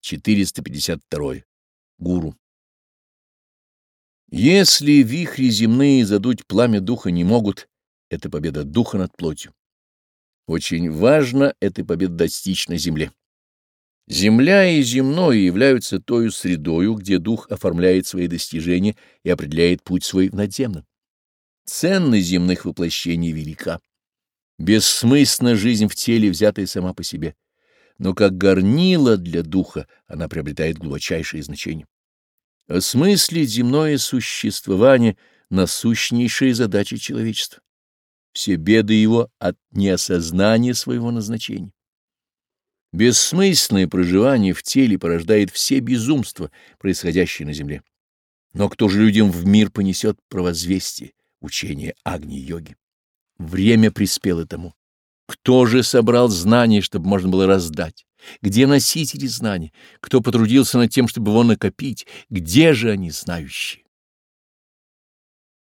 452. Гуру. Если вихри земные задуть пламя духа не могут, это победа духа над плотью. Очень важно этой победы достичь на земле. Земля и земное являются той средою, где дух оформляет свои достижения и определяет путь свой в надземном. Ценность земных воплощений велика. Бессмысленна жизнь в теле, взятая сама по себе. но как горнило для духа она приобретает глубочайшее значение. Осмыслить земное существование — насущнейшая задача человечества. Все беды его от неосознания своего назначения. Бессмысленное проживание в теле порождает все безумства, происходящие на земле. Но кто же людям в мир понесет провозвестие, учение Агни-йоги? Время приспело тому. Кто же собрал знания, чтобы можно было раздать? Где носители знаний? Кто потрудился над тем, чтобы его накопить? Где же они знающие?